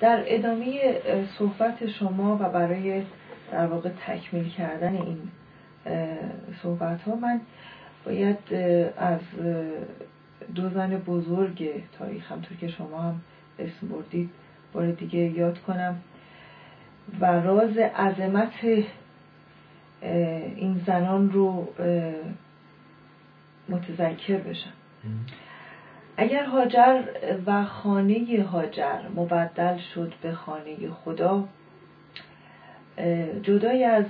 در ادامه صحبت شما و برای در واقع تکمیل کردن این صحبت ها من باید از دو زن بزرگ تاریخ همطور که شما هم اسم بردید بار دیگه یاد کنم. و راز عظمت این زنان رو متذکر بشم. اگر هاجر و خانه هاجر مبدل شد به خانه خدا جدای از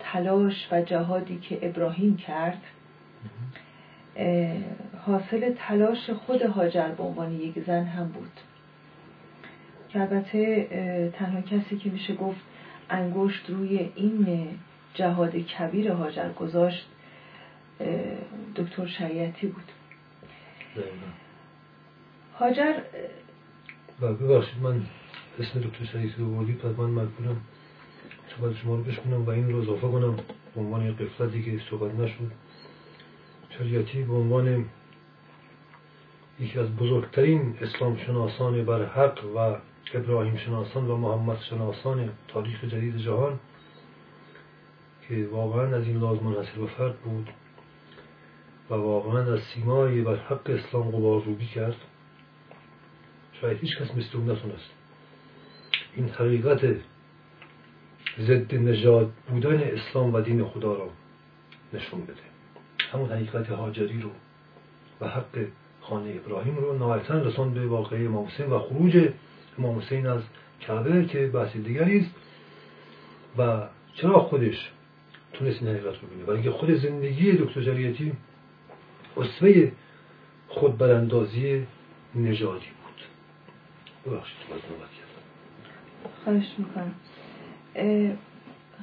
تلاش و جهادی که ابراهیم کرد حاصل تلاش خود هاجر به عنوان یک زن هم بود. که البته تنها کسی که میشه گفت انگشت روی این جهاد کبیر هاجر گذاشت دکتر شریعتی بود. هاجر ببخشید من اسم دکتر شریعتی رو پس من مجبورم صحبت شما رو بشکنم و این رو اضافه کنم به عنوان قفلتی که صحبت نشد. شریعتی به عنوان یکی از بزرگترین اسلام شناسان بر حق و ابراهیم شناسان و محمد شناسان تاریخ جدید جهان که واقعا از این لازم منحصر به فرد بود و واقعا از سیمای بر حق اسلام قبار روبی کرد. شاید هیچ کس مثل اون نتونست. این حقیقت ضد نژاد بودن اسلام و دین خدا را نشون بده. همون حقیقت هاجری رو و حق خانه ابراهیم رو نهایتا رسان به واقعه امام حسین و خروج امام حسین از کعبه که بحث دیگری است. و چرا خودش تونست این حقیقت رو بینه برای اینکه خود زندگی دکتر جریتی اصفه خود براندازی نژادی بود ببخشید خواهش می‌کنم.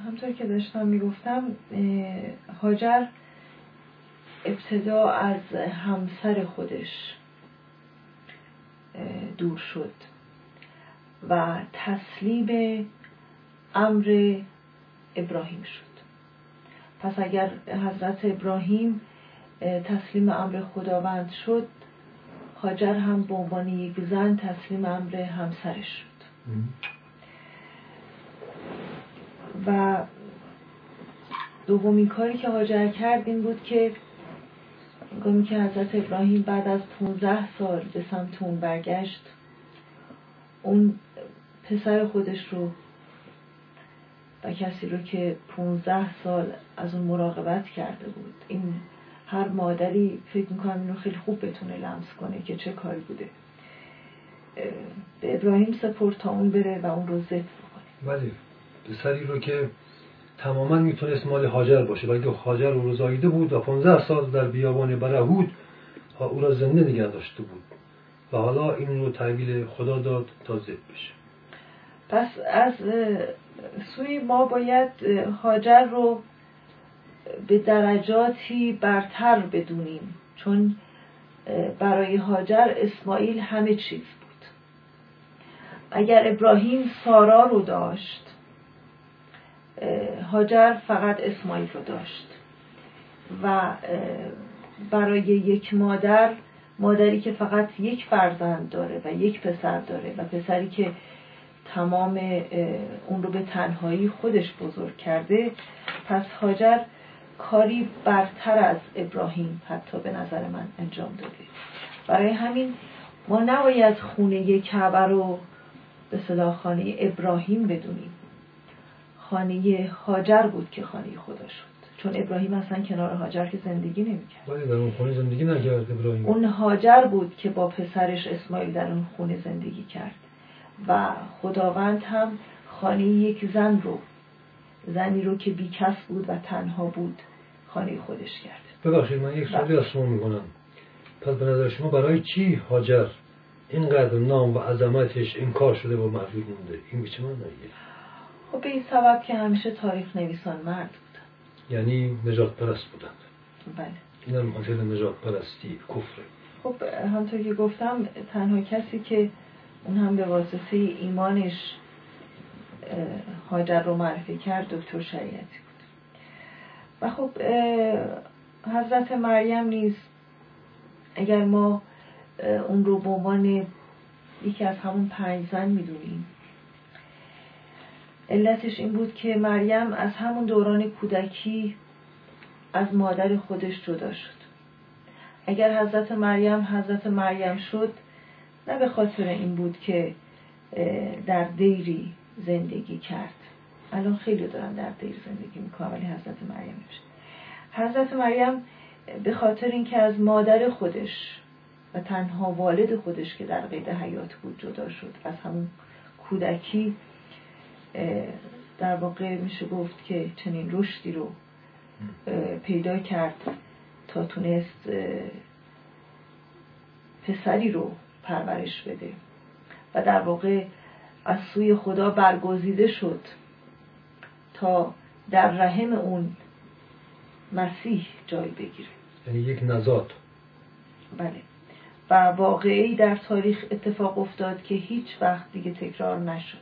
همطور که داشتم می‌گفتم هاجر ابتدا از همسر خودش دور شد و تسلیم امر ابراهیم شد. پس اگر حضرت ابراهیم تسلیم امر خداوند شد هاجر هم به عنوان یک زن تسلیم امر همسرش شد. و دومین کاری که هاجر کرد این بود که گمی که حضرت ابراهیم بعد از 15 سال به سمت اون برگشت اون پسر خودش رو و کسی رو که 15 سال از اون مراقبت کرده بود. این هر مادری فکر می‌کنم اینو خیلی خوب بتونه لمس کنه که چه کاری بوده. به ابراهیم سپرد تا اون بره و اون رو زد بکنه. بله پسری رو که تماما می‌تونست مال هاجر باشه ولی هاجر او رو زایده بود و 15 سال در بیابان برهود او را زنده نگه داشته بود. و حالا این رو تحویل خدا داد تا زد بشه. پس از سوی ما باید هاجر رو به درجاتی برتر بدونیم چون برای هاجر اسماعیل همه چیز بود. اگر ابراهیم سارا رو داشت هاجر فقط اسماعیل رو داشت. و برای یک مادر مادری که فقط یک فرزند داره و یک پسر داره و پسری که تمام اون رو به تنهایی خودش بزرگ کرده پس هاجر کاری برتر از ابراهیم حتی به نظر من انجام داده. برای همین ما نباید خونه کعبه رو به صلاح خانه ابراهیم بدونیم. خانه هاجر بود که خانه خدا شد. چون ابراهیم اصلا کنار هاجر که زندگی نمی‌کرد. ولی در اون خونه زندگی نکرد ابراهیم. اون هاجر بود که با پسرش اسماعیل در اون خونه زندگی کرد. و خداوند هم خانه یک زن رو زنی رو که بیکس بود و تنها بود خانه خودش کرد. ببخشید من یک سوالی از شما می‌کنم. پس به نظر شما برای چی هاجر اینقدر نام و عظمتش انکار شده و محدود مونده؟ این به چه خب به این سبب که همیشه تاریخ نویسان مرد بودن یعنی نجات پرست بودند. بله. این هم خاطر نجات پرستی کفره خب همطور که گفتم تنها کسی که اون هم به واسطه ایمانش هاجر رو معرفی کرد دکتر شریعتی بود. و خب حضرت مریم نیز اگر ما اون رو به عنوان یکی از همون پنج زن می‌دونیم علتش این بود که مریم از همون دوران کودکی از مادر خودش جدا شد. اگر حضرت مریم حضرت مریم شد نه به خاطر این بود که در دیری زندگی کرد. الان خیلی دارن در دیر زندگی می‌کنن ولی حضرت مریم نمیشه حضرت مریم به خاطر اینکه از مادر خودش و تنها والد خودش که در قید حیات بود جدا شد از همون کودکی در واقع میشه گفت که چنین رشدی رو پیدا کرد تا تونست پسری رو پرورش بده. و در واقع از سوی خدا برگزیده شد تا در رحم اون مسیح جای بگیره. یعنی یک نزاد. بله. و واقعی در تاریخ اتفاق افتاد که هیچ وقت دیگه تکرار نشد.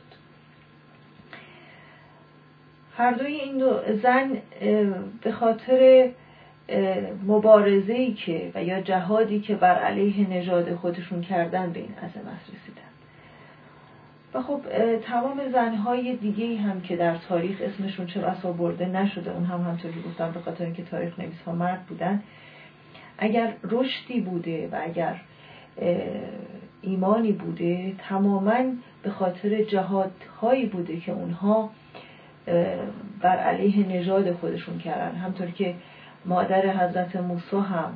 هر دوی این دو زن به خاطر مبارزه ای که و یا جهادی که بر علیه نژاد خودشون کردن به این عظمت رسیدن. و خب تمام زنهای دیگه هم که در تاریخ اسمشون چه بسا برده نشده. اون هم همطوری گفتم به خاطر اینکه تاریخ نویس ها مرد بودن. اگر رشدی بوده و اگر ایمانی بوده تماما به خاطر جهادهایی بوده که اونها بر علیه نژاد خودشون کردن. همطور که مادر حضرت موسی هم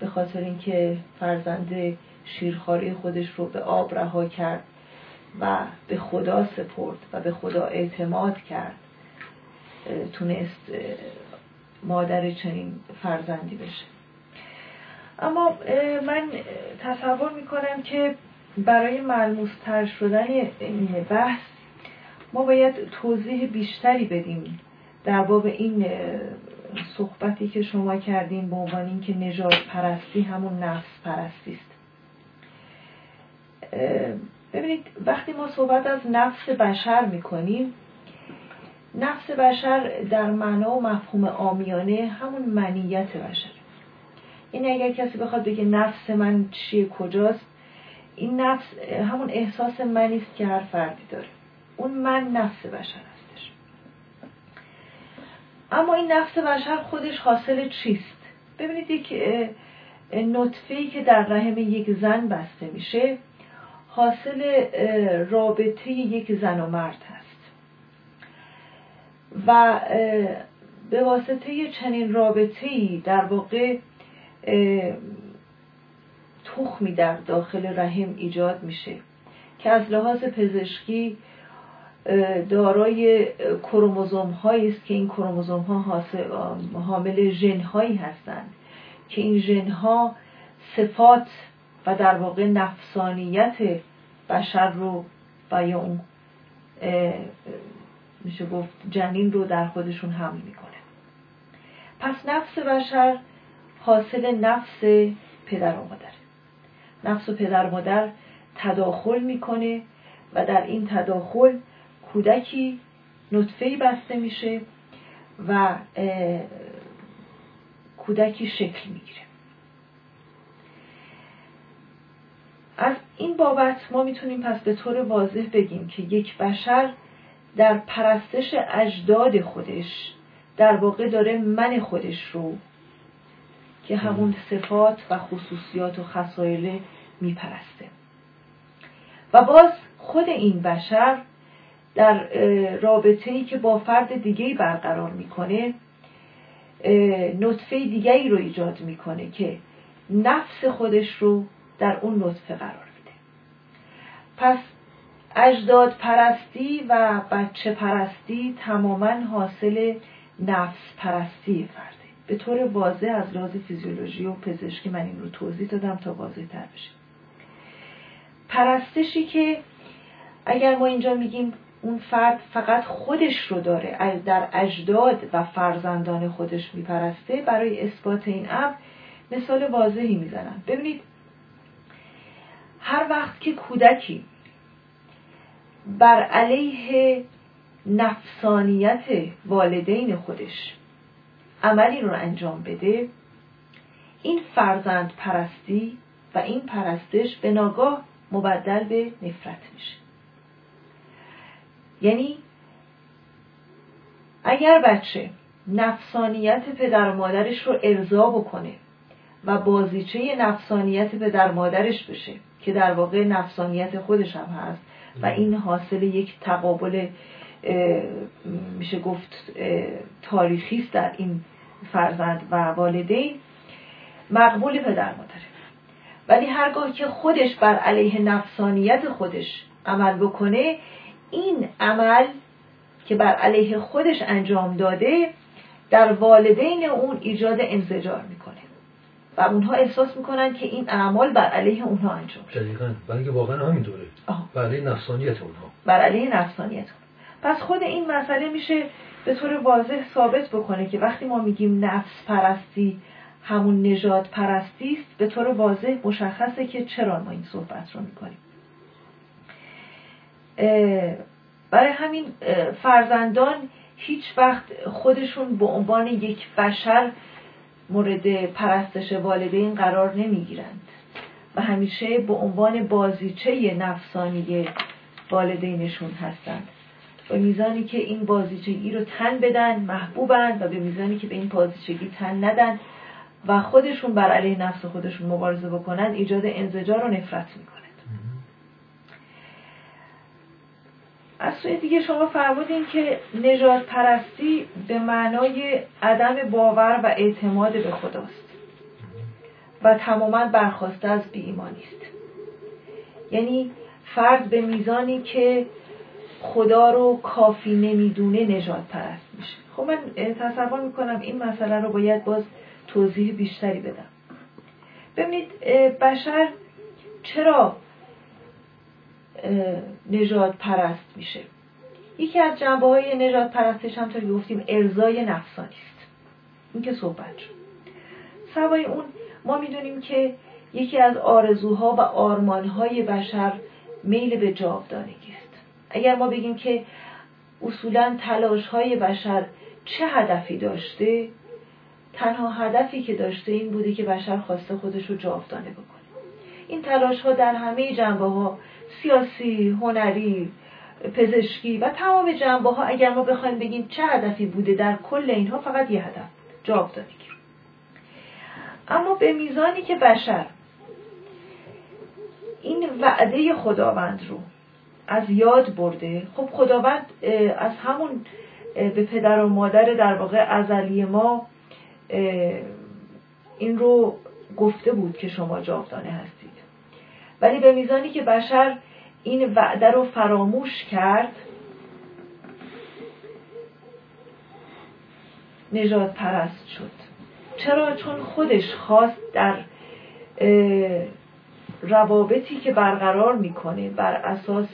به خاطر اینکه فرزند شیرخواری خودش رو به آب رها کرد و به خدا سپرد و به خدا اعتماد کرد. تونست مادر چنین فرزندی بشه. اما من تصور می‌کنم که برای ملموستر شدن این بحث ما باید توضیح بیشتری بدیم در باب این صحبتی که شما کردیم به عنوان اینکه نجات پرستی همون نفس پرستی است. ببینید وقتی ما صحبت از نفس بشر می‌کنیم نفس بشر در معنا و مفهوم آمیانه همون منیت بشر. این اگر کسی بخواد بگه نفس من چیه کجاست این نفس همون احساس منی است که هر فردی داره. اون من نفس بشر هستش. اما این نفس بشر خودش حاصل چیست؟ ببینید یک نطفه که در رحم یک زن بسته میشه حاصل رابطه یک زن و مرد هست. و به واسطه چنین رابطه ای در واقع تخمی در داخل رحم ایجاد میشه که از لحاظ پزشکی دارای کروموزوم هایی است که این کروموزوم ها حامل ژن هایی هستند که این ژن ها صفات و در واقع نفسانیت بشر رو و یا اون میشه گفت جنین رو در خودشون حمل می‌کنه. پس نفس بشر حاصل نفس پدر و مادر. نفس و پدر و مادر تداخل می‌کنه و در این تداخل کودکی نطفه بسته میشه و کودکی شکل می‌گیره. از این بابت ما می‌تونیم پس به طور واضح بگیم که یک بشر در پرستش اجداد خودش در واقع داره من خودش رو که همون صفات و خصوصیات و خصایل میپرسته. و باز خود این بشر در رابطه ای که با فرد دیگه برقرار می‌کنه نطفه دیگری رو ایجاد می‌کنه که نفس خودش رو در اون نطفه قرار میده. پس اجداد پرستی و بچه پرستی تماما حاصل نفس پرستی فرده. به طور واضح از لحاظ فیزیولوژی و پزشکی من این رو توضیح دادم تا واضح تر بشه. پرستشی که اگر ما اینجا میگیم اون فرد فقط خودش رو داره در اجداد و فرزندان خودش میپرسته برای اثبات این امر مثال واضحی می‌زنم. ببینید هر وقت که کودکی بر علیه نفسانیت والدین خودش عملی رو انجام بده این فرزند پرستی و این پرستش به ناگاه مبدل به نفرت میشه. یعنی اگر بچه نفسانیت پدر و مادرش رو ارضا بکنه و بازیچه نفسانیت پدر مادرش بشه که در واقع نفسانیت خودش هم هست. و این حاصل یک تقابل میشه گفت تاریخی است در این فرزند و والدین. مقبول پدر مادره ولی هرگاه که خودش بر علیه نفسانیت خودش عمل بکنه این عمل که بر علیه خودش انجام داده در والدین اون ایجاد انزجار می‌کنه. و اونها احساس می‌کنن که این اعمال بر علیه اونها انجام شده. دقیقا. بلکه واقعا همینطوره. بر علیه نفسانیت اونها. بر علیه نفسانیت. اونها. پس خود این مسئله میشه به طور واضح ثابت بکنه که وقتی ما میگیم نفس پرستی همون نجات پرستی است به طور واضح مشخصه که چرا ما این صحبت رو می‌کنیم. برای همین فرزندان هیچ وقت خودشون به عنوان یک بشر مورد پرستش والدین قرار نمی‌گیرند. و همیشه به عنوان بازیچه نفسانی والدینشون هستند. به میزانی که این بازیچگی رو تن بدن محبوبند و به میزانی که به این بازیچگی تن ندن و خودشون بر علیه نفس خودشون مبارزه بکنند ایجاد انزجار و نفرت می‌کنند از سوی دیگه شما فرمودین که نجات پرستی به معنای عدم باور و اعتماد به خداست و تماما برخواسته از بی ایمانی است. یعنی فرد به میزانی که خدا رو کافی نمی‌دونه نجات پرست میشه. خب من تصور می‌کنم این مسئله رو باید باز توضیح بیشتری بدم. ببینید بشر چرا نجات پرست میشه. یکی از جنبه های نجات پرستش هم تا گفتیم ارزای نفسانی است. این که صحبت شد. سوای اون ما می‌دونیم که یکی از آرزوها و آرمانهای بشر میل به جاودانگی است. اگر ما بگیم که اصولا تلاش های بشر چه هدفی داشته تنها هدفی که داشته این بوده که بشر خواسته خودش رو جاودانه بکنه. این تلاش ها در همه جنبه ها سیاسی، هنری، پزشکی و تمام جنبه ها اگر ما بخوایم بگیم چه هدفی بوده در کل اینها فقط یه هدف. جاودانگی اما به میزانی که بشر این وعده خداوند رو از یاد برده خب خداوند از همون به پدر و مادر در واقع ازلی ما این رو گفته بود که شما جاودانه هستید. ولی به میزانی که بشر این وعده رو فراموش کرد نجات پرست شد. چرا؟ چون خودش خواست در روابطی که برقرار می‌کنه بر اساس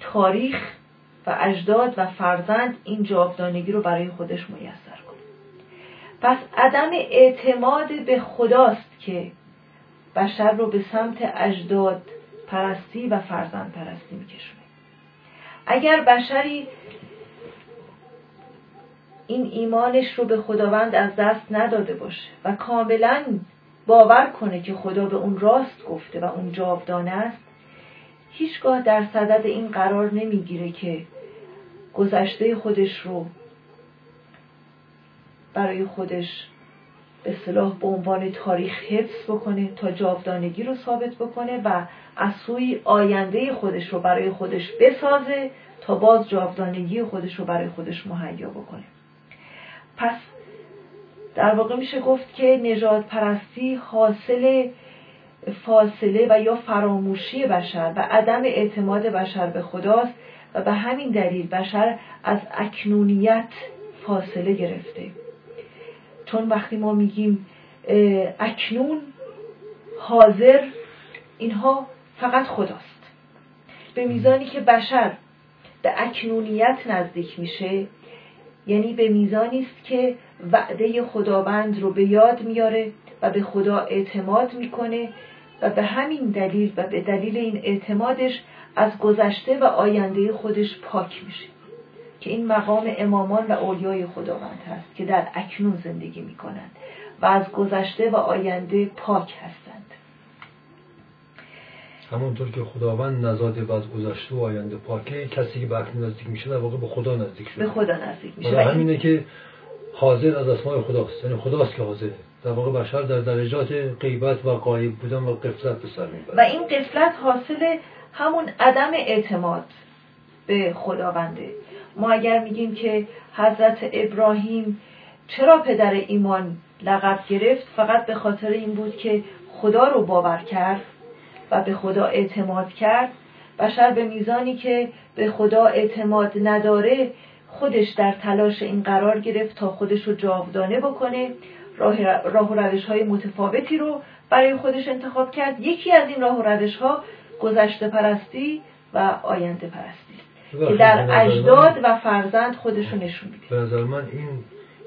تاریخ و اجداد و فرزند این جاودانگی رو برای خودش میسر کنه پس عدم اعتماد به خداست که بشر رو به سمت اجداد پرستی و فرزند پرستی میکشونه. اگر بشری این ایمانش رو به خداوند از دست نداده باشه و کاملا باور کنه که خدا به اون راست گفته و اون جاودانه است هیچگاه در صدد این قرار نمی‌گیره که گذشته خودش رو برای خودش به صلاح به عنوان تاریخ حفظ بکنه تا جاودانگی رو ثابت بکنه و از سوی آینده خودش رو برای خودش بسازه تا باز جاودانگی خودش رو برای خودش مهیا بکنه. پس در واقع میشه گفت که نجات پرستی حاصل فاصله و یا فراموشی بشر و عدم اعتماد بشر به خداست و به همین دلیل بشر از اکنونیت فاصله گرفته. چون وقتی ما میگیم اکنون حاضر اینها فقط خداست. به میزانی که بشر به اکنونیت نزدیک میشه یعنی به میزانی است که وعده خداوند رو به یاد میاره و به خدا اعتماد می‌کنه و به همین دلیل و به دلیل این اعتمادش از گذشته و آینده خودش پاک میشه. که این مقام امامان و اولیای خداوند هست که در اکنون زندگی می‌کنند و از گذشته و آینده پاک هستند. همونطور که خداوند نزاده و از گذشته و آینده پاکه کسی که به نزدیک میشه در واقع به خدا نزدیک شده. به خدا نزدیک میشه. برای همینه که حاضر از اسماء خداست. یعنی خداست که حاضره در واقع بشر در درجات غیبت و قایب بودن و قفلت به سر می‌بره. و این قفلت حاصل همون عدم اعتماد به خداونده. ما اگر میگیم که حضرت ابراهیم چرا پدر ایمان لقب گرفت فقط به خاطر این بود که خدا رو باور کرد و به خدا اعتماد کرد بشر به میزانی که به خدا اعتماد نداره خودش در تلاش این قرار گرفت تا خودش رو جاودانه بکنه راه و روش های متفاوتی رو برای خودش انتخاب کرد. یکی از این راه و روش ها گذشته پرستی و آینده پرستی. که در اجداد و فرزند خودش رو نشون میده. به نظر من این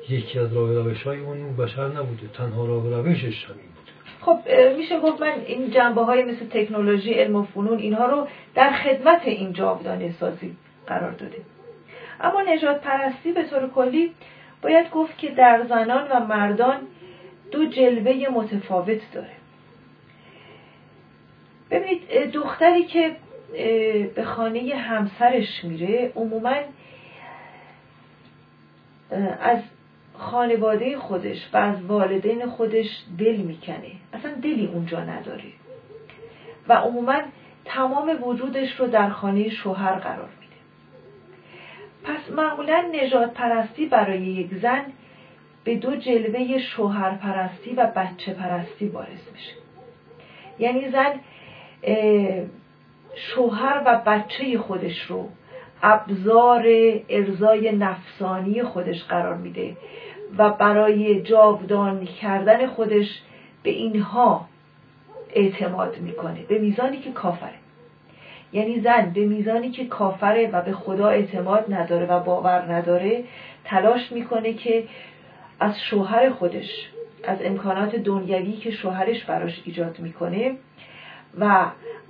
یکی از راه روش های اون بشر نبوده. تنها راه روشش همین بوده. خب میشه گفت من این جنبه های مثل تکنولوژی علم و فنون اینها رو در خدمت این جاودانه سازی قرار داده. اما نجات پرستی به طور کلی باید گفت که در زنان و مردان دو جلوه متفاوت داره. ببینید دختری که به خانه همسرش میره. عموما از خانواده خودش و از والدین خودش دل می‌کنه. اصلا دلی اونجا نداره. و عموما تمام وجودش رو در خانه شوهر قرار میده. پس معمولا نجات پرستی برای یک زن به دو جلوه شوهر پرستی و بچه پرستی بارز میشه. یعنی زن شوهر و بچه خودش رو ابزار ارزای نفسانی خودش قرار میده و برای جاودان کردن خودش به اینها اعتماد می‌کنه. به میزانی که کافره. یعنی زن به میزانی که کافره و به خدا اعتماد نداره و باور نداره تلاش می‌کنه که از شوهر خودش از امکانات دنیوی که شوهرش براش ایجاد می‌کنه و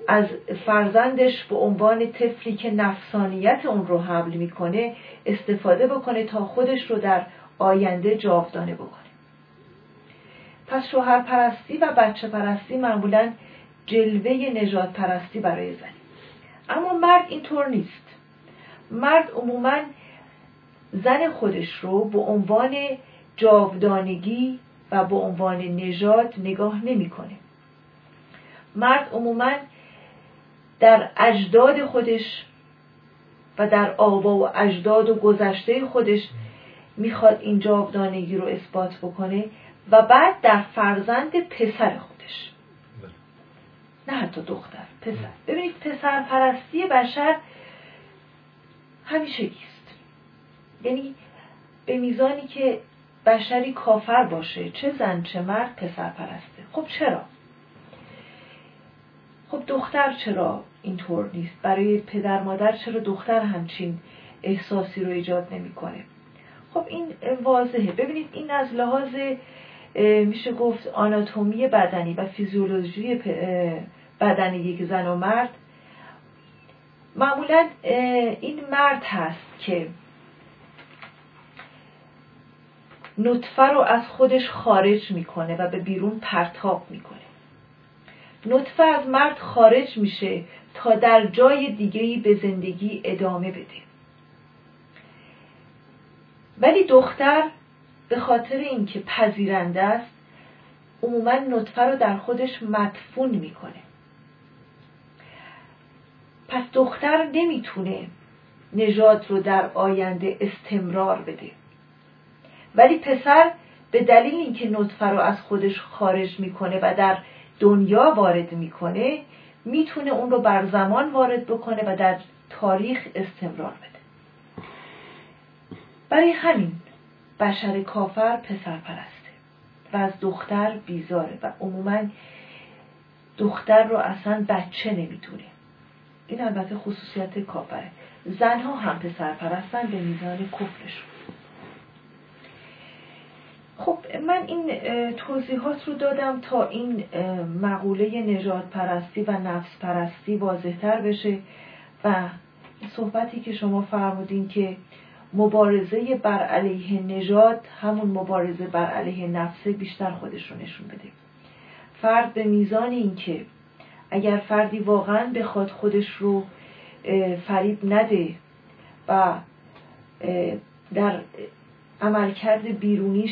از فرزندش به عنوان طفلی که نفسانیت اون رو حمل می‌کنه استفاده بکنه تا خودش رو در آینده جاودانه بکنه. پس شوهر پرستی و بچه پرستی معمولا جلوه نجات پرستی برای زن اما مرد اینطور نیست. مرد عموما زن خودش رو به عنوان جاودانگی و به عنوان نجات نگاه نمی‌کنه. مرد عموما در اجداد خودش و در آبا و اجداد و گذشته خودش می‌خواد این جاودانگی رو اثبات بکنه و بعد در فرزند پسر خودش. نه حتی دختر پسر. ببینید پسر پرستی بشر همیشه است یعنی به میزانی که بشری کافر باشه چه زن چه مرد پسر پرسته خب چرا؟ خب دختر چرا اینطور نیست؟ برای پدر مادر چرا دختر همچین احساسی رو ایجاد نمی‌کنه؟ خب این واضحه. ببینید این از لحاظ میشه گفت آناتومی بدنی و فیزیولوژی بدن یک زن و مرد. معمولا این مرد هست که نطفه رو از خودش خارج می‌کنه و به بیرون پرتاب می‌کنه. نطفه از مرد خارج میشه تا در جای دیگهی به زندگی ادامه بده. ولی دختر به خاطر اینکه پذیرنده است عموما نطفه رو در خودش مدفون می‌کنه. پس دختر نمی‌تونه نژاد رو در آینده استمرار بده. ولی پسر به دلیل اینکه نطفه رو از خودش خارج می‌کنه و در دنیا وارد می‌کنه می‌تونه اون رو بر زمان وارد بکنه و در تاریخ استمرار بده. برای همین بشر کافر پسر پرسته و از دختر بیزاره و عموما دختر رو اصلا بچه نمی‌تونه این البته خصوصیت کافره. زنها هم پسر پرستن به میزان کفرشون. خب من این توضیحات رو دادم تا این مقوله نجات پرستی و نفس پرستی واضحتر بشه و صحبتی که شما فرمودین که مبارزه بر علیه نژاد همون مبارزه بر علیه نفسه بیشتر خودش رو نشون بده. فرد به میزان اینکه اگر فردی واقعا بخواد خودش رو فریب نده و در عملکرد بیرونیش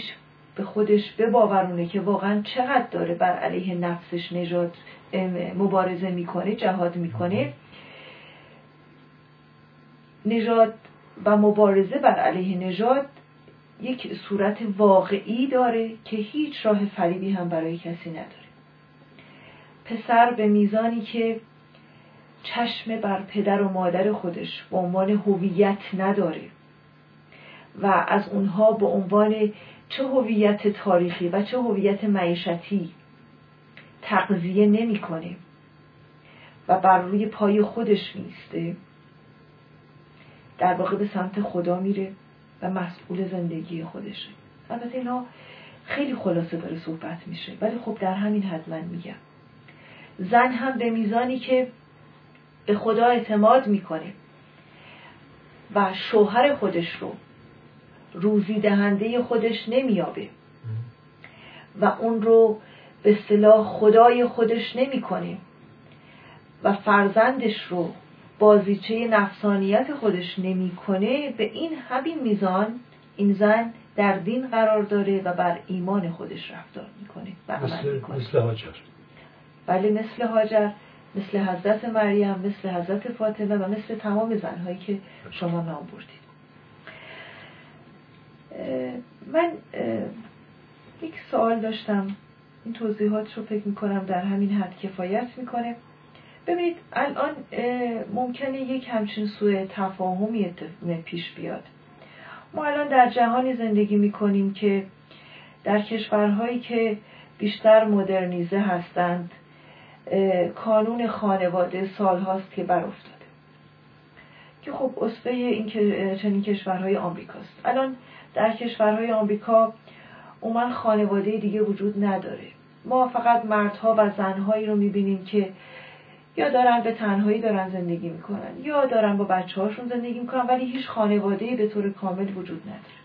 به خودش بباورونه که واقعا چقدر داره بر علیه نفسش نجات مبارزه می‌کنه جهاد می‌کنه. نجات و مبارزه بر علیه نژاد یک صورت واقعی داره که هیچ راه فریبی هم برای کسی نداره. پسر به میزانی که چشم بر پدر و مادر خودش به عنوان هویت نداره. و از اونها به عنوان چه هویت تاریخی و چه هویت معیشتی تقضیه نمی‌کنه و بر روی پای خودش میسته در واقع به سمت خدا میره و مسئول زندگی خودشه. البته اینا خیلی خلاصه داره صحبت میشه ولی خب در همین حد من میگم. زن هم به میزانی که به خدا اعتماد می‌کنه و شوهر خودش رو روزی دهنده خودش نمیابه و اون رو به صلاح خدای خودش نمی‌کنه. و فرزندش رو بازیچه نفسانیت خودش نمی‌کنه. به این همین میزان این زن در دین قرار داره و بر ایمان خودش رفتار می‌کنه مثل, مثل هاجر بله مثل هاجر مثل حضرت مریم مثل حضرت فاطمه و مثل تمام زنهایی که شما نام بردید. من یک سوال داشتم. این توضیحات رو فکر می‌کنم در همین حد کفایت می‌کنه. ببینید الان ممکنه یک همچین سوء تفاهمی پیش بیاد. ما الان در جهانی زندگی می‌کنیم که در کشورهایی که بیشتر مدرنیزه هستند کانون خانواده سالهاست که برافتاده. که خب اصفه این چنین کشورهای آمریکاست. الان در کشورهای آمریکا عموما خانواده دیگه وجود نداره. ما فقط مردها و زنهایی رو می‌بینیم که یا دارن به تنهایی دارن زندگی می‌کنن یا دارن با بچه هاشون زندگی می‌کنن ولی هیچ خانواده به طور کامل وجود نداره.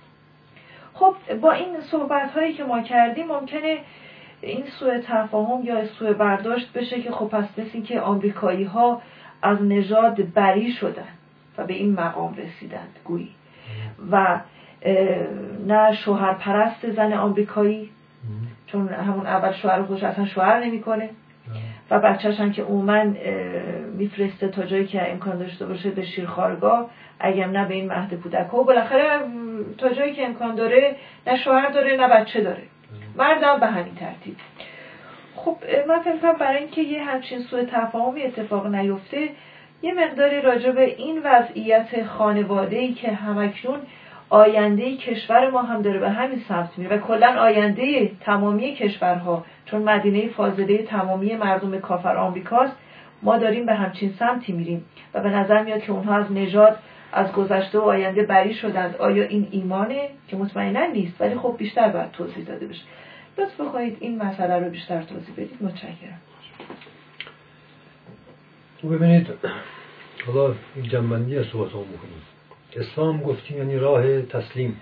خب با این صحبت هایی که ما کردیم ممکنه این سوء تفاهم یا سوء برداشت بشه که خب پس مثل که آمریکایی ها از نژاد بری شدن و به این مقام رسیدند گویی. و نه شوهر پرست زن آمریکایی چون همون اول شوهر خودش اصلا شوهر نمی‌کنه. و بچهش هم که عموما میفرسته تا جایی که امکان داشته باشه به شیرخارگاه اگر نه به این مهد کودک و بالاخره تا جایی که امکان داره نه شوهر داره نه بچه داره. مردم به همین ترتیب. خب من فکر برای اینکه یه همچین سوء تفاهمی اتفاق نیفته یه مقداری راجع به این وضعیت خانواده ای که همکنون آینده کشور ما هم داره به همین سمت میره و کلا آینده تمامی کشورها چون مدینه فاضله تمامی مردم کافر آمریکاست ما داریم به همچین سمتی میریم و به نظر میاد که اونها از نژاد از گذشته و آینده بری شدند. آیا این ایمانه؟ که مطمئنا نیست ولی خب بیشتر باید توضیح داده بشه. لطف بخواهید این مسئله رو بیشتر توضیح بدید. متشکرم. ببینید حالا جنبندی از صحبت بکنیم. اسلام گفتیم یعنی راه تسلیم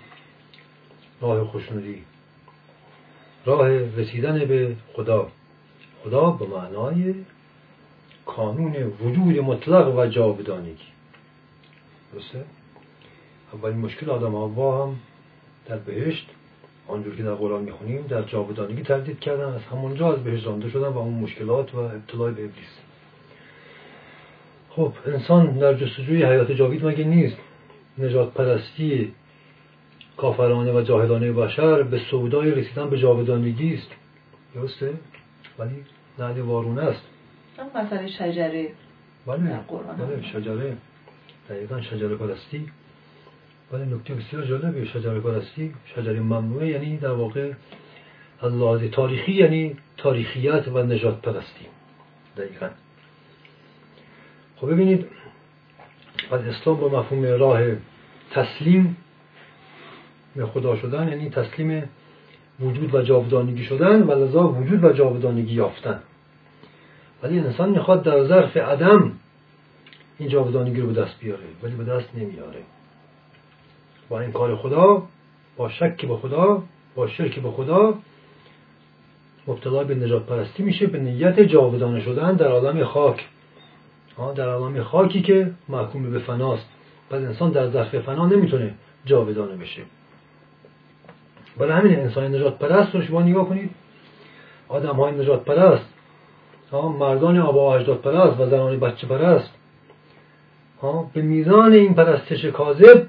راه خوشنودی راه رسیدن به خدا. خدا به معنای کانون وجود مطلق و جاودانگی درسته؟ اولین مشکل آدم ها هم در بهشت آنجور که در قرآن می‌خونیم در جاودانگی تردید کردن از همونجا از بهشت رانده شدن و اون مشکلات و ابتلای به ابلیس. خب انسان در جستجوی حیات جاوید مگه نیست؟ نجات پرستی کافرانه و جاهلانه بشر به سودای رسیدن به جاودانگی است. درسته؟ ولی نهد وارونه است. مسئله شجره. بله. بله شجره. دقیقا شجره پرستی ولی نکته بسیار جالبه شجره پرستی شجره ممنوعه یعنی در واقع از تاریخی یعنی تاریخیت و نجات پرستی دقیقا. خب ببینید از اسلام با مفهوم راه تسلیم به خدا شدن یعنی تسلیم وجود و جاودانگی شدن و لذا وجود و جاودانگی یافتن. ولی انسان می‌خواد در ظرف عدم این جاودانگی رو به دست بیاره ولی به دست نمیاره. با این کار خدا با شک به خدا با شرک به خدا مبتلا به نجات پرستی میشه به نیت جاودانه شدن در عالم خاک. در عالم خاکی که محکوم به فناست پس انسان در ظرف فنا نمی‌تونه جاودانه بشه. برای همین انسان نجات پرست رو شما نگاه کنید. آدم های نجات پرست مردان آبا و اجداد پرست و زنان بچه پرست. به میزان این پرستش کاذب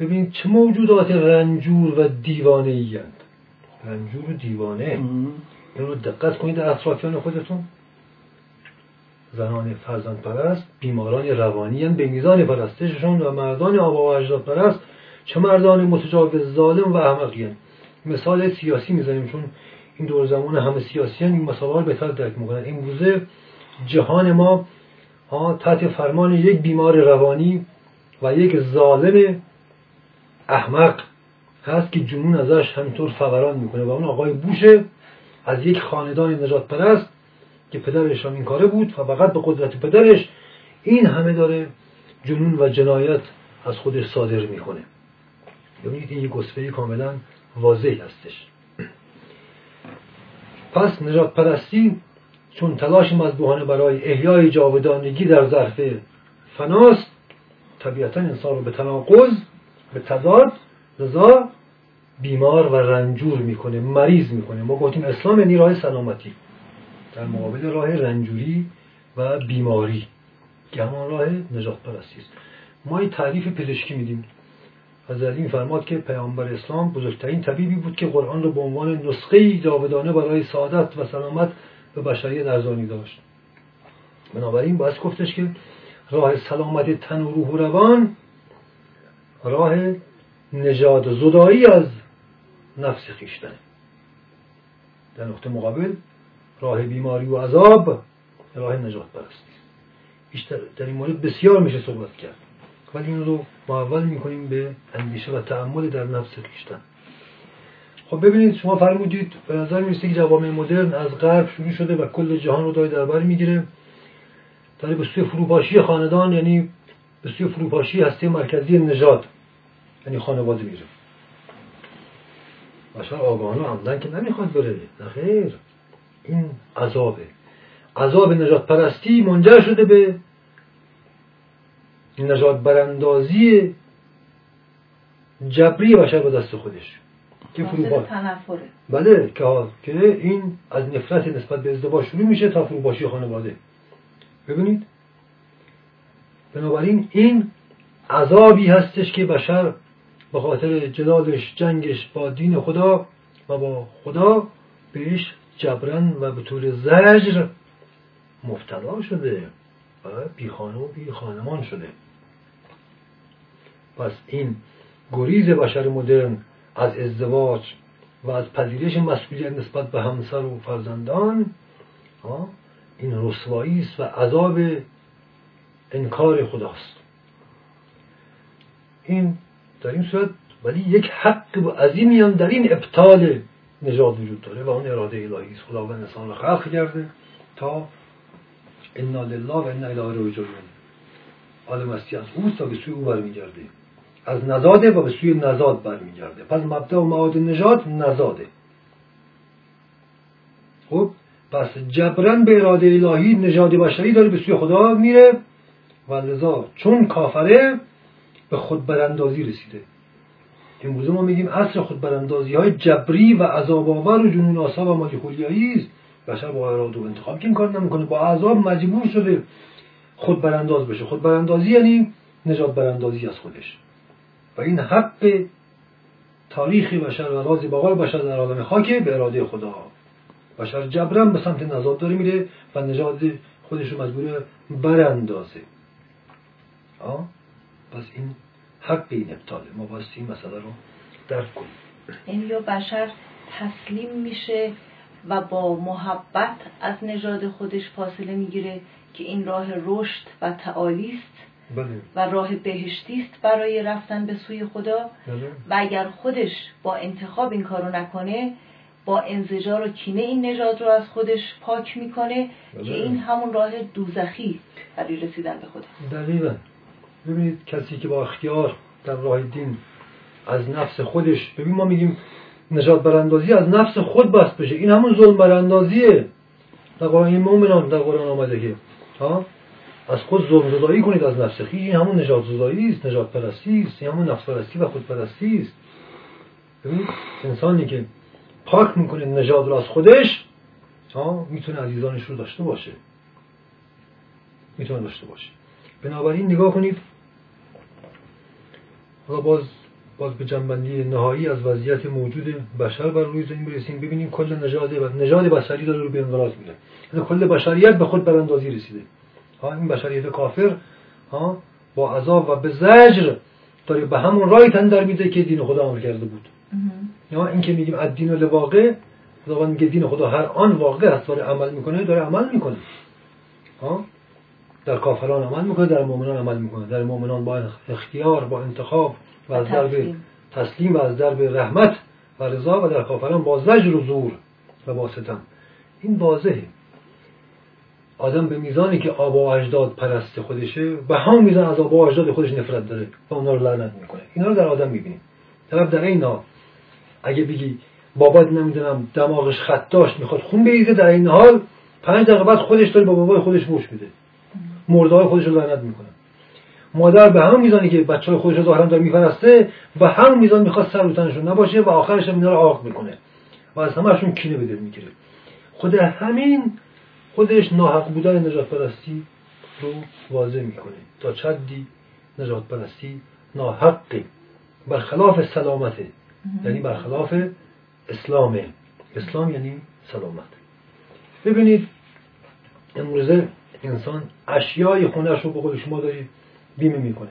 ببینید چه موجودات رنجور و دیوانه ای رنجور و دیوانه. این رو دقت کنید در اطرافیان خودتون. زنان فرزند پرست بیماران روانی هم به میزان پرستششون و مردان آبا و اجداد پرست چه مردان متجاوز ظالم و احمقی مثال سیاسی می‌زنیم چون این دور زمان همه سیاسی این مسائل رو بهتر درک می‌کنن. امروزه جهان ما تحت فرمان یک بیمار روانی و یک ظالم احمق هست که جنون ازش همینطور فوران می‌کنه و اون آقای بوشه از یک خاندان نجات پرست که پدرش هم این کاره بود و فقط به قدرت پدرش این همه داره جنون و جنایت از خودش صادر می‌کنه. ببینید این یک گسفه کاملا واضح هستش. پس نجات پرستی چون تلاش مذبوحانه برای احیای جاودانگی در ظرف فناست طبیعتا انسان رو به تناقض به تضاد رضا بیمار و رنجور می‌کنه مریض می‌کنه. ما گفتیم اسلام یعنی سلامتی. در مقابل راه رنجوری و بیماری که همان راه نجات پرستی است. ما این تعریف پزشکی میدیم. از این فرماد که پیامبر اسلام بزرگترین طبیبی بود که قرآن رو به عنوان نسخه جاودانه برای سعادت و سلامت به بشریت ارزانی داشت. بنابراین باید گفتش که راه سلامت تن و روح و روان راه نجات زدایی از نفس خیشتن در نقطه مقابل راه بیماری و عذاب راه نجات پرستی بیشتر در این مورد بسیار میشه صحبت کرد. ولی این رو معول می‌کنیم به اندیشه و تعمل در نفس خیشتن خب ببینید شما فرمودید به نظر می‌رسه که جوامع مدرن از غرب شروع شده و کل جهان رو داره در بر می‌گیره. داره به سوی فروپاشی خاندان یعنی به سوی فروپاشی هسته مرکزی نژاد یعنی خانواده میره بشر آگاهانه عمدن که نمی‌خواد بره. خیر. این عذابه عذاب نجات پرستی منجر شده به نجات براندازی جبری بشر به دست خودش. که فروپاش بله که که این از نفرت نسبت به ازدواج شروع میشه تا فروپاشی خانواده. ببینید. بنابراین این عذابی هستش که بشر به خاطر جلالش جنگش با دین خدا و با خدا بهش جبران و به طور زجر مبتلا شده و بیخانه و بیخانمان شده. پس این گریز بشر مدرن از ازدواج و از پذیرش مسئولیت نسبت به همسر و فرزندان این رسوایی است و عذاب انکار خداست. این در این صورت ولی یک حق عظیمی هم در این ابطال نجات وجود داره و اون اراده الهی است. خداوند انسان را خلق کرده تا انا لله و انا الیه راجعون. عالم هستی از اوست تا به سوی او برمیگرده. از نزاده و به سوی نزاد برمیگرده. پس مبدا و معاد نجات نزاده. خب پس جبران به اراده الهی نژاد بشری داره به سوی خدا میره. و لذا چون کافره به خود براندازی رسیده. امروز ما میگیم اصل خود براندازی های جبری و عذاب آور و جنون آسا و مالی است. بشر با اراده و انتخاب که این کار نمی‌کنه. با عذاب مجبور شده خود برانداز بشه. خود براندازی یعنی نجات براندازی از خودش. و این حق تاریخی بشر و راز باقای بشر در عالم خاکه به اراده خدا. بشر جبران به سمت نزاد داره میره و نجات خودش رو مجبور براندازه. پس این حق این ابطاله ما باید این مسئله رو درک کنیم این یا بشر تسلیم میشه و با محبت از نژاد خودش فاصله می‌گیره که این راه رشد و تعالی است بله. و راه بهشتی است برای رفتن به سوی خدا بله. و اگر خودش با انتخاب این کارو نکنه با انزجار و کینه این نژاد رو از خودش پاک می‌کنه بله. که این همون راه دوزخی برای رسیدن به خدا دقیقا ببینید کسی که با اختیار در راه دین از نفس خودش ببین ما میگیم نجات براندازی از نفس خود بست بشه. این همون ظلم براندازیه. در قرآن مومنان در قرآن آمده که ها؟ از خود ظلم زدایی کنید از نفس خیش. این همون نجات زدایی است نجات پرستی است. این همون نفس پرستی و خود پرستی است. ببین انسانی که پاک می‌کنه نجات رو از خودش ها؟ می‌تونه عزیزانش رو داشته باشه. می‌تونه داشته باشه. بنابراین نگاه کنید حالا باز باز به جنبندی نهایی از وضعیت موجود بشر بر روی زمین برسیم. ببینیم کل نژاد نژاد بشری داره رو به انقراض میره. یعنی کل بشریت به خود براندازی رسیده. ها این بشریت کافر ها با عذاب و به زجر داره به همون رای تن میده که دین خدا امر کرده بود. یا این که میگیم از دین لواقع خداوند میگه دین خدا هر آن واقع هست داره عمل می‌کنه داره عمل می‌کنه. ها؟ در کافران عمل می‌کنه در مؤمنان عمل می‌کنه. در مؤمنان با اختیار با انتخاب و از درب تسلیم. و از درب رحمت و رضا و در کافران با زجر و زور و با ستم. این واضحه. آدم به میزانی که آبا و اجداد پرست خودشه به هم میزان از آبا و اجداد خودش نفرت داره و اونا رو لعنت می‌کنه. اینا رو در آدم می‌بینیم طرف در این اگه بگی بابا نمی‌دونم دماغش خط داشت می‌خواد خون بریزه در این حال پنج دقیقه بعد خودش داره با بابای خودش بوش میده. مرده های خودش رو لعنت می‌کنه. مادر به همون میزانی که بچه های خودش رو ظاهرا داره میپرسته و همون میزان می‌خواد سر رو نباشه و آخرش هم اینا رو آق می‌کنه. و از همهشون کینه به دل می‌گیره. خود همین خودش ناحق بودن نجات پرستی رو واضح می‌کنه. تا چدی نجات پرستی ناحقه. برخلاف سلامته. یعنی برخلاف اسلامه. اسلام یعنی سلامت. ببینید امروزه انسان اشیای خونش رو به خود شما داری بیمه می‌کنه.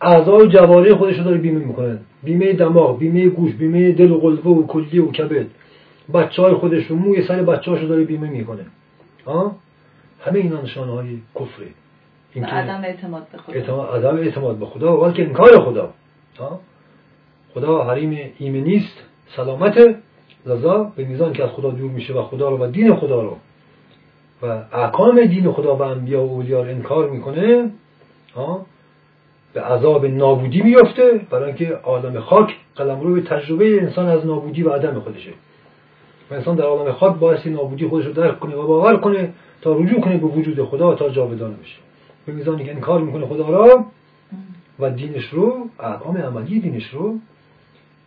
اعضای جواره خودش رو داره بیمه می‌کنه. بیمه دماغ بیمه گوش بیمه دل و قلبه و کلیه و کبد. بچه های خودش رو موی سر بچه رو داره بیمه می‌کنه. ها همه اینا نشانه های کفره این عدم اعتماد به خدا. عدم اعتماد به خدا. و که انکار خدا. ها خدا حریم ایمنیست سلامت لذا به میزان که از خدا دور میشه و خدا رو و دین خدا رو و احکام دین خدا و انبیا و اولیا رو انکار می‌کنه ها به عذاب نابودی میفته برای اینکه عالم خاک قلم به تجربه انسان از نابودی و عدم خودشه. و انسان در عالم خاک باعث نابودی خودش رو درک کنه و باور کنه تا رجوع کنه به وجود خدا تا جاودانه بشه. به میزانی که انکار می‌کنه خدا را و دینش رو احکام عملی دینش رو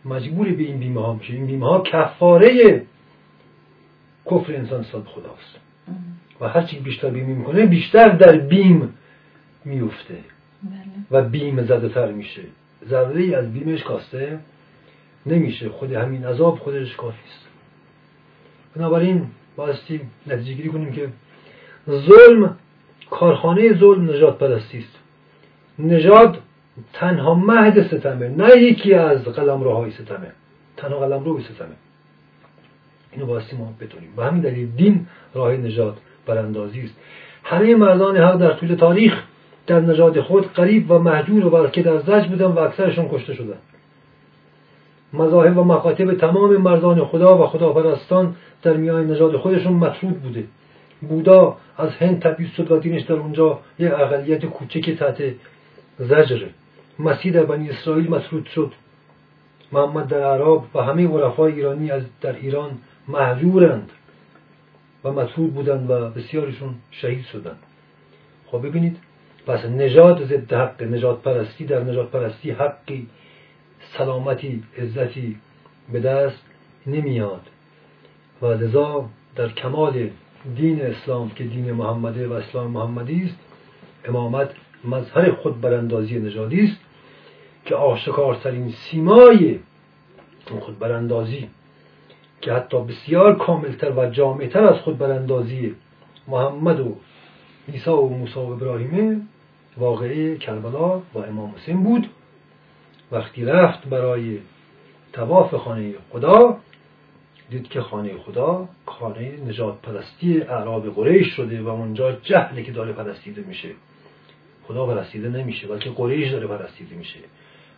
مجبور به این بیمه ها میشه این بیمه ها کفاره کفر انسان صد خداست. و هرچی بیشتر بیمه می‌کنه بیشتر در بیم میفته بله. و بیم زده تر میشه. ذره از بیمش کاسته نمیشه. خود همین عذاب خودش کافی است. بنابراین بایستی نتیجه گیری کنیم که ظلم کارخانه ظلم نجات پرستی است. نجات تنها مهد ستمه نه یکی از قلم روهای ستمه. تنها قلم روی ستمه. اینو بایستی ما بدونیم و همین دلیل دین راه نجات براندازی است. همه مردان حق در طول تاریخ در نجات خود قریب و محجور و بلکه در زج بودن و اکثرشون کشته شدن. مذاهب و مکاتب تمام مردان خدا و خداپرستان در میان نژاد خودشون مطرود بوده. بودا از هند تبعید شد و دینش در اونجا یک اقلیت کوچک تحت زجر مسیح در بنی اسرائیل مطرود شد. محمد در عرب و همه عرفای ایرانی از در ایران محجورند و مطرود بودند و بسیارشون شهید شدند. خب ببینید پس نجات ضد حق نجات پرستی در نجات پرستی حقی سلامتی عزتی به دست نمیاد. و لذا در کمال دین اسلام که دین محمده و اسلام محمدی است امامت مظهر خود براندازی نژادی است که آشکارترین سیمای خود براندازی که حتی بسیار کاملتر و جامعتر از خود براندازی محمد و عیسی و موسی و ابراهیمه واقعه کربلا و امام حسین بود. وقتی رفت برای تواف خانه خدا دید که خانه خدا خانه نجات پرستی اعراب قریش شده و اونجا جهلی که داره پرستیده میشه. خدا پرستیده نمیشه بلکه قریش داره پرستیده میشه.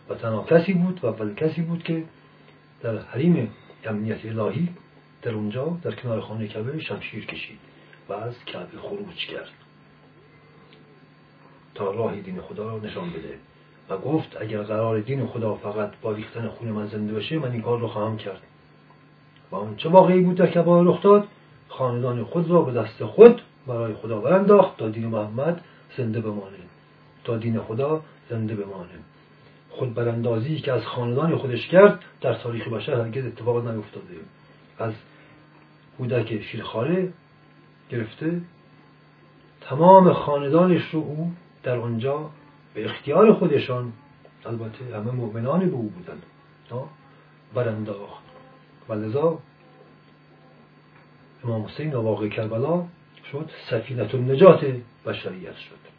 و تنها کسی بود و اول کسی بود که در حریم امنیت الهی در اونجا در کنار خانه کعبه شمشیر کشید و از کعبه خروج کرد. تا راه دین خدا را نشان بده و گفت اگر قرار دین خدا فقط با ریختن خون من زنده بشه من این کار رو خواهم کرد. و اون چه واقعی بود در کبار رخ داد؟ خاندان خود را به دست خود برای خدا برانداخت تا دین محمد زنده بمانه. تا دین خدا زنده بمانه. خود براندازی که از خاندان خودش کرد در تاریخ بشر هرگز اتفاق نیفتاده. از کودک شیرخاره گرفته. تمام خاندانش رو او در آنجا به اختیار خودشان البته همه مؤمنانی به او بودند برانداخت و لذا امام حسین واقع کربلا شد سفینت النجات بشریت شد.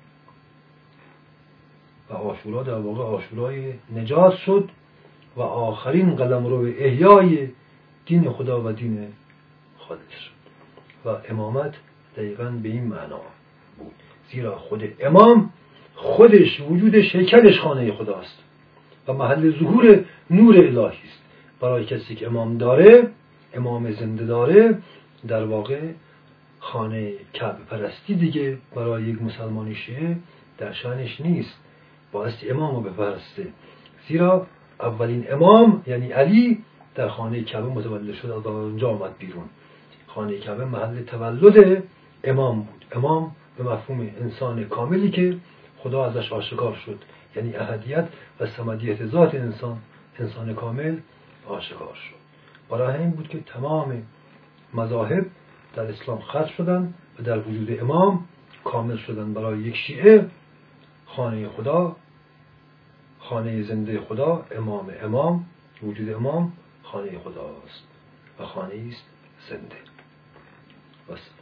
و آشورا در واقع آشورای نجات شد و آخرین قلم رو احیای دین خدا و دین خالص شد. و امامت دقیقا به این معنا بود. زیرا خود امام خودش وجودش هیکلش خانه خداست و محل ظهور نور الهی است. برای کسی که امام داره امام زنده داره در واقع خانه کعب پرستی دیگه برای یک مسلمانی شیعه در شانش نیست. بایستی امام رو بپرسته زیرا اولین امام یعنی علی در خانه کعبه متولد شد از اونجا آمد بیرون. خانه کعبه محل تولد امام بود. امام به مفهوم انسان کاملی که خدا ازش آشکار شد. یعنی اهدیت و سمدیت ذات انسان انسان کامل آشکار شد. برای این بود که تمام مذاهب در اسلام ختم شدن و در وجود امام کامل شدن. برای یک شیعه خانه خدا خانه زنده خدا امام امام وجود امام خانه خداست و خانه است زنده. بس.